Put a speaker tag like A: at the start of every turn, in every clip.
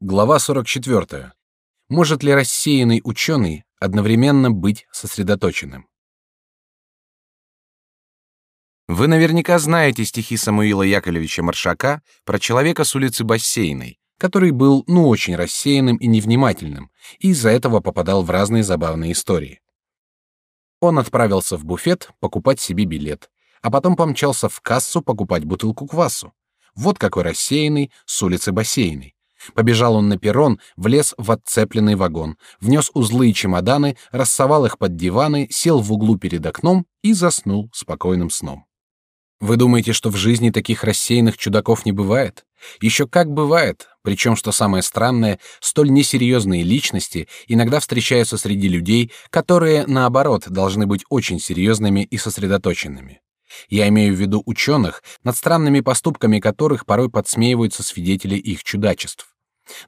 A: Глава 44. Может ли рассеянный ученый одновременно быть сосредоточенным? Вы наверняка знаете стихи Самуила Яковлевича Маршака про человека с улицы Бассейной, который был ну очень рассеянным и невнимательным, и из-за этого попадал в разные забавные истории. Он отправился в буфет покупать себе билет, а потом помчался в кассу покупать бутылку квасу. Вот какой рассеянный с улицы Бассейной. Побежал он на перрон, влез в отцепленный вагон, внес узлы и чемоданы, рассовал их под диваны, сел в углу перед окном и заснул спокойным сном. Вы думаете, что в жизни таких рассеянных чудаков не бывает? Еще как бывает, причем, что самое странное, столь несерьезные личности иногда встречаются среди людей, которые, наоборот, должны быть очень серьезными и сосредоточенными. Я имею в виду ученых, над странными поступками которых порой подсмеиваются свидетели их чудачеств.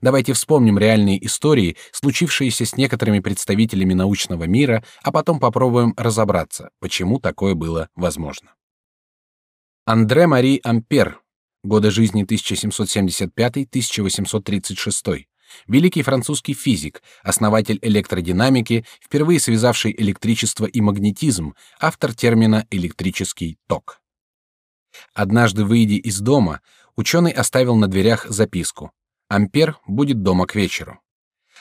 A: Давайте вспомним реальные истории, случившиеся с некоторыми представителями научного мира, а потом попробуем разобраться, почему такое было возможно. Андре Мари Ампер, годы жизни 1775-1836, великий французский физик, основатель электродинамики, впервые связавший электричество и магнетизм, автор термина электрический ток. Однажды выйдя из дома, ученый оставил на дверях записку: Ампер будет дома к вечеру.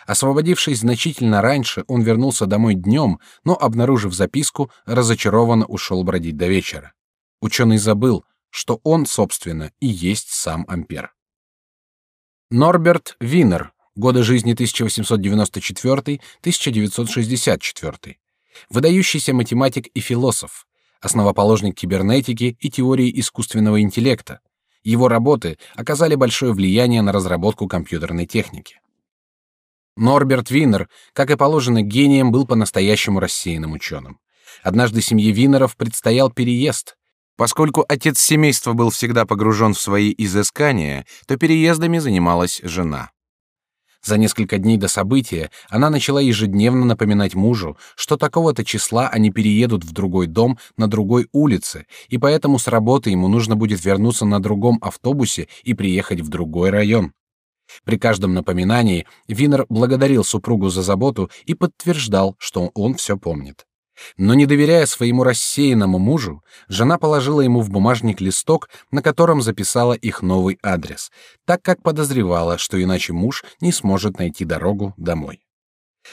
A: Освободившись значительно раньше, он вернулся домой днем, но обнаружив записку, разочарованно ушел бродить до вечера. Ученый забыл, что он, собственно, и есть сам Ампер. Норберт Винер, годы жизни 1894-1964, выдающийся математик и философ, основоположник кибернетики и теории искусственного интеллекта. Его работы оказали большое влияние на разработку компьютерной техники. Норберт Винер, как и положено гением, был по-настоящему рассеянным ученым. Однажды семье Винеров предстоял переезд. Поскольку отец семейства был всегда погружен в свои изыскания, то переездами занималась жена. За несколько дней до события она начала ежедневно напоминать мужу, что такого-то числа они переедут в другой дом на другой улице, и поэтому с работы ему нужно будет вернуться на другом автобусе и приехать в другой район. При каждом напоминании Винер благодарил супругу за заботу и подтверждал, что он все помнит. Но не доверяя своему рассеянному мужу, жена положила ему в бумажник листок, на котором записала их новый адрес, так как подозревала, что иначе муж не сможет найти дорогу домой.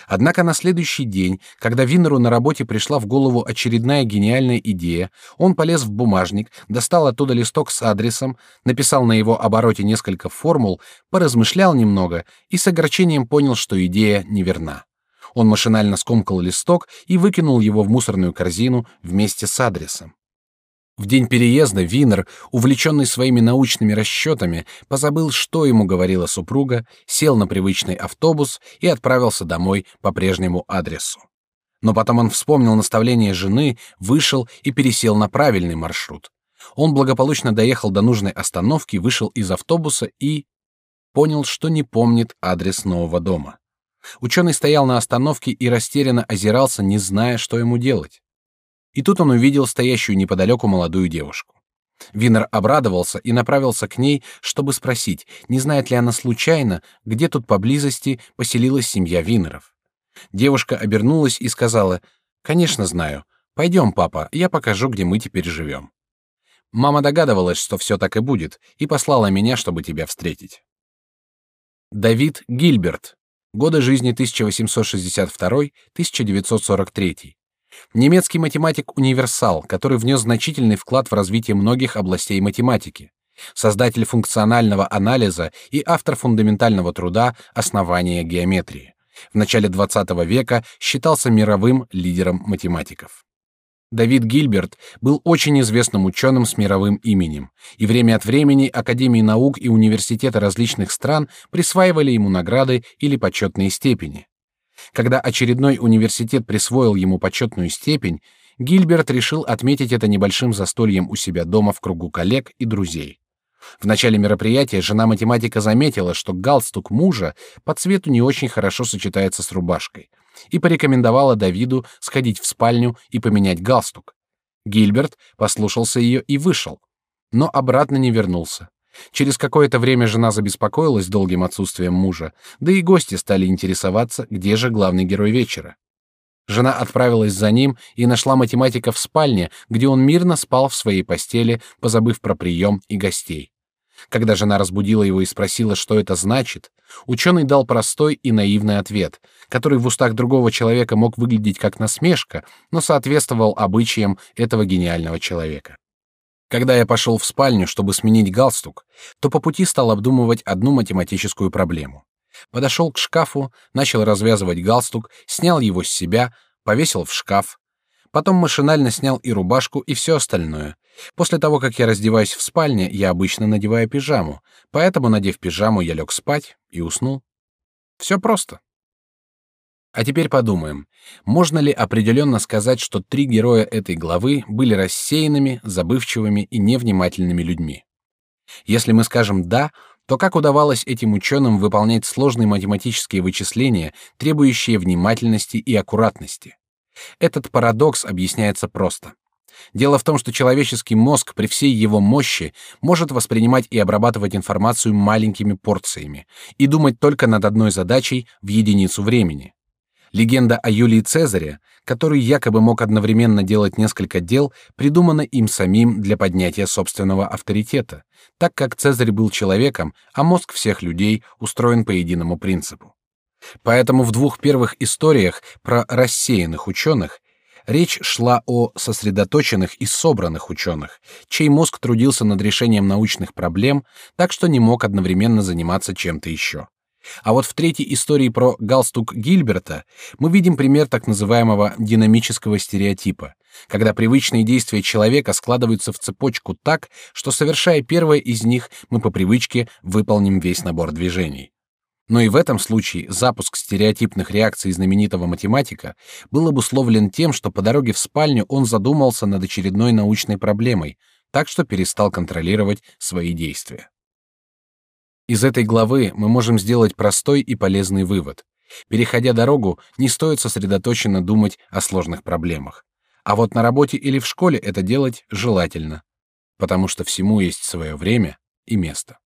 A: Однако на следующий день, когда Винеру на работе пришла в голову очередная гениальная идея, он полез в бумажник, достал оттуда листок с адресом, написал на его обороте несколько формул, поразмышлял немного и с огорчением понял, что идея неверна. Он машинально скомкал листок и выкинул его в мусорную корзину вместе с адресом. В день переезда Винер, увлеченный своими научными расчетами, позабыл, что ему говорила супруга, сел на привычный автобус и отправился домой по прежнему адресу. Но потом он вспомнил наставление жены, вышел и пересел на правильный маршрут. Он благополучно доехал до нужной остановки, вышел из автобуса и понял, что не помнит адрес нового дома. Ученый стоял на остановке и растерянно озирался, не зная, что ему делать. И тут он увидел стоящую неподалеку молодую девушку. Винер обрадовался и направился к ней, чтобы спросить, не знает ли она случайно, где тут поблизости поселилась семья Винеров. Девушка обернулась и сказала: "Конечно знаю. Пойдем, папа, я покажу, где мы теперь живем". Мама догадывалась, что все так и будет, и послала меня, чтобы тебя встретить. Давид Гильберт, годы жизни 1862-1943. Немецкий математик-универсал, который внес значительный вклад в развитие многих областей математики. Создатель функционального анализа и автор фундаментального труда «Основания геометрии». В начале XX века считался мировым лидером математиков. Давид Гильберт был очень известным ученым с мировым именем, и время от времени Академии наук и университеты различных стран присваивали ему награды или почетные степени. Когда очередной университет присвоил ему почетную степень, Гильберт решил отметить это небольшим застольем у себя дома в кругу коллег и друзей. В начале мероприятия жена математика заметила, что галстук мужа по цвету не очень хорошо сочетается с рубашкой — и порекомендовала Давиду сходить в спальню и поменять галстук. Гильберт послушался ее и вышел, но обратно не вернулся. Через какое-то время жена забеспокоилась долгим отсутствием мужа, да и гости стали интересоваться, где же главный герой вечера. Жена отправилась за ним и нашла математика в спальне, где он мирно спал в своей постели, позабыв про прием и гостей. Когда жена разбудила его и спросила, что это значит, ученый дал простой и наивный ответ, который в устах другого человека мог выглядеть как насмешка, но соответствовал обычаям этого гениального человека. Когда я пошел в спальню, чтобы сменить галстук, то по пути стал обдумывать одну математическую проблему. Подошел к шкафу, начал развязывать галстук, снял его с себя, повесил в шкаф. Потом машинально снял и рубашку, и все остальное. После того, как я раздеваюсь в спальне, я обычно надеваю пижаму, поэтому, надев пижаму, я лег спать и уснул. Все просто. А теперь подумаем, можно ли определенно сказать, что три героя этой главы были рассеянными, забывчивыми и невнимательными людьми? Если мы скажем «да», то как удавалось этим ученым выполнять сложные математические вычисления, требующие внимательности и аккуратности? Этот парадокс объясняется просто. Дело в том, что человеческий мозг при всей его мощи может воспринимать и обрабатывать информацию маленькими порциями и думать только над одной задачей в единицу времени. Легенда о Юлии Цезаре, который якобы мог одновременно делать несколько дел, придумана им самим для поднятия собственного авторитета, так как Цезарь был человеком, а мозг всех людей устроен по единому принципу. Поэтому в двух первых историях про рассеянных ученых речь шла о сосредоточенных и собранных ученых, чей мозг трудился над решением научных проблем, так что не мог одновременно заниматься чем-то еще. А вот в третьей истории про галстук Гильберта мы видим пример так называемого динамического стереотипа, когда привычные действия человека складываются в цепочку так, что совершая первое из них, мы по привычке выполним весь набор движений. Но и в этом случае запуск стереотипных реакций знаменитого математика был обусловлен тем, что по дороге в спальню он задумался над очередной научной проблемой, так что перестал контролировать свои действия. Из этой главы мы можем сделать простой и полезный вывод. Переходя дорогу, не стоит сосредоточенно думать о сложных проблемах. А вот на работе или в школе это делать желательно, потому что всему есть свое время и место.